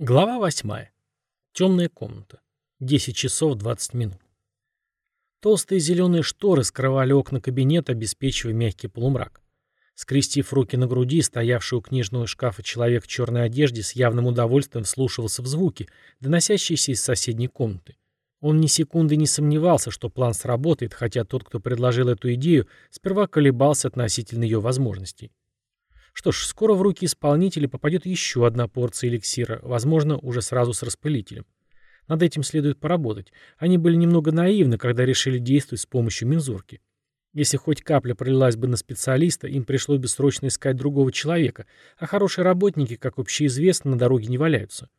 Глава восьмая. Темная комната. 10 часов 20 минут. Толстые зеленые шторы скрывали окна кабинета, обеспечивая мягкий полумрак. Скрестив руки на груди, стоявший у книжного шкафа человек в черной одежде с явным удовольствием вслушивался в звуки, доносящиеся из соседней комнаты. Он ни секунды не сомневался, что план сработает, хотя тот, кто предложил эту идею, сперва колебался относительно ее возможностей. Что ж, скоро в руки исполнителя попадет еще одна порция эликсира, возможно, уже сразу с распылителем. Над этим следует поработать. Они были немного наивны, когда решили действовать с помощью мензурки. Если хоть капля пролилась бы на специалиста, им пришлось бы срочно искать другого человека, а хорошие работники, как общеизвестно, на дороге не валяются.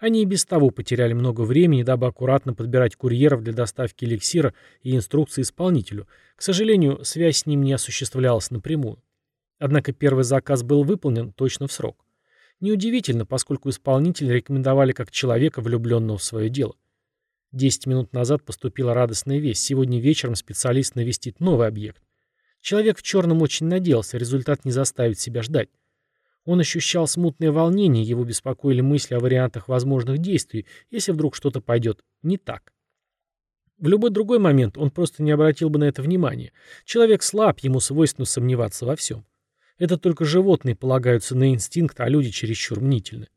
Они и без того потеряли много времени, дабы аккуратно подбирать курьеров для доставки эликсира и инструкции исполнителю. К сожалению, связь с ним не осуществлялась напрямую. Однако первый заказ был выполнен точно в срок. Неудивительно, поскольку исполнитель рекомендовали как человека, влюбленного в свое дело. Десять минут назад поступила радостная весть. Сегодня вечером специалист навестит новый объект. Человек в черном очень надеялся, результат не заставит себя ждать. Он ощущал смутное волнение, его беспокоили мысли о вариантах возможных действий, если вдруг что-то пойдет не так. В любой другой момент он просто не обратил бы на это внимания. Человек слаб, ему свойственно сомневаться во всем. Это только животные полагаются на инстинкт, а люди чересчур мнительны.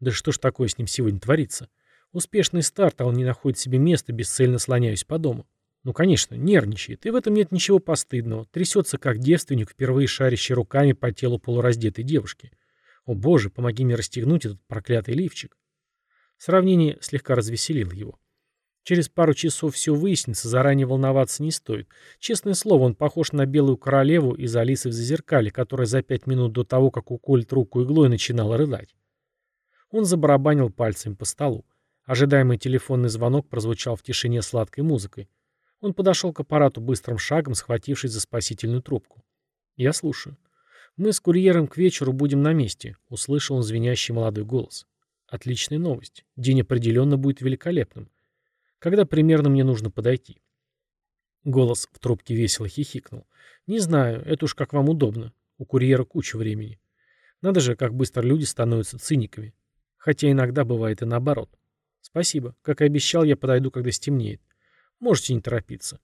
Да что ж такое с ним сегодня творится? Успешный старт, а он не находит себе места, бесцельно слоняюсь по дому. Ну, конечно, нервничает, и в этом нет ничего постыдного. Трясется, как девственник, впервые шарящий руками по телу полураздетой девушки. О боже, помоги мне расстегнуть этот проклятый лифчик. Сравнение слегка развеселило его. Через пару часов все выяснится, заранее волноваться не стоит. Честное слово, он похож на белую королеву из Алисы в Зазеркале, которая за пять минут до того, как уколет руку иглой, начинала рыдать. Он забарабанил пальцем по столу. Ожидаемый телефонный звонок прозвучал в тишине сладкой музыкой. Он подошел к аппарату быстрым шагом, схватившись за спасительную трубку. «Я слушаю. Мы с курьером к вечеру будем на месте», — услышал он звенящий молодой голос. «Отличная новость. День определенно будет великолепным. Когда примерно мне нужно подойти? Голос в трубке весело хихикнул. Не знаю, это уж как вам удобно. У курьера куча времени. Надо же, как быстро люди становятся циниками. Хотя иногда бывает и наоборот. Спасибо. Как и обещал, я подойду, когда стемнеет. Можете не торопиться.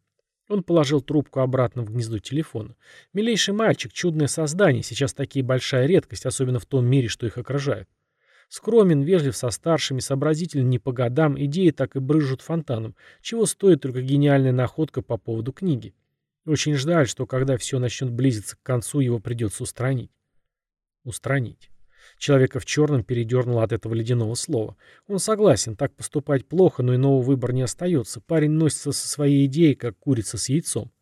Он положил трубку обратно в гнездо телефона. Милейший мальчик, чудное создание, сейчас такие большая редкость, особенно в том мире, что их окружает. Скромен, вежлив со старшими, сообразителен не по годам, идеи так и брыжут фонтаном, чего стоит только гениальная находка по поводу книги. Очень жаль, что когда все начнет близиться к концу, его придется устранить. Устранить. Человека в черном передернуло от этого ледяного слова. Он согласен, так поступать плохо, но иного выбора не остается. Парень носится со своей идеей, как курица с яйцом.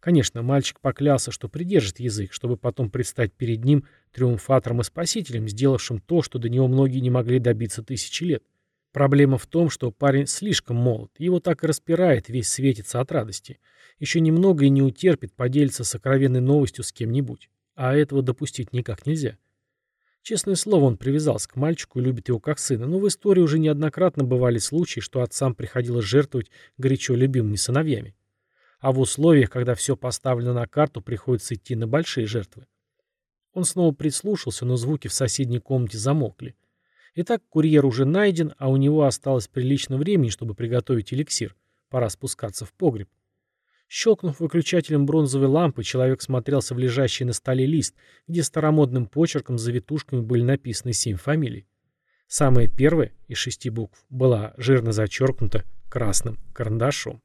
Конечно, мальчик поклялся, что придержит язык, чтобы потом предстать перед ним триумфатором и спасителем, сделавшим то, что до него многие не могли добиться тысячи лет. Проблема в том, что парень слишком молод, его так и распирает, весь светится от радости. Еще немного и не утерпит, поделиться сокровенной новостью с кем-нибудь. А этого допустить никак нельзя. Честное слово, он привязался к мальчику и любит его как сына, но в истории уже неоднократно бывали случаи, что отцам приходилось жертвовать горячо любимыми сыновьями а в условиях, когда все поставлено на карту, приходится идти на большие жертвы. Он снова прислушался, но звуки в соседней комнате замолкли. Итак, курьер уже найден, а у него осталось прилично времени, чтобы приготовить эликсир. Пора спускаться в погреб. Щелкнув выключателем бронзовой лампы, человек смотрелся в лежащий на столе лист, где старомодным почерком с завитушками были написаны семь фамилий. Самая первая из шести букв была жирно зачеркнута красным карандашом.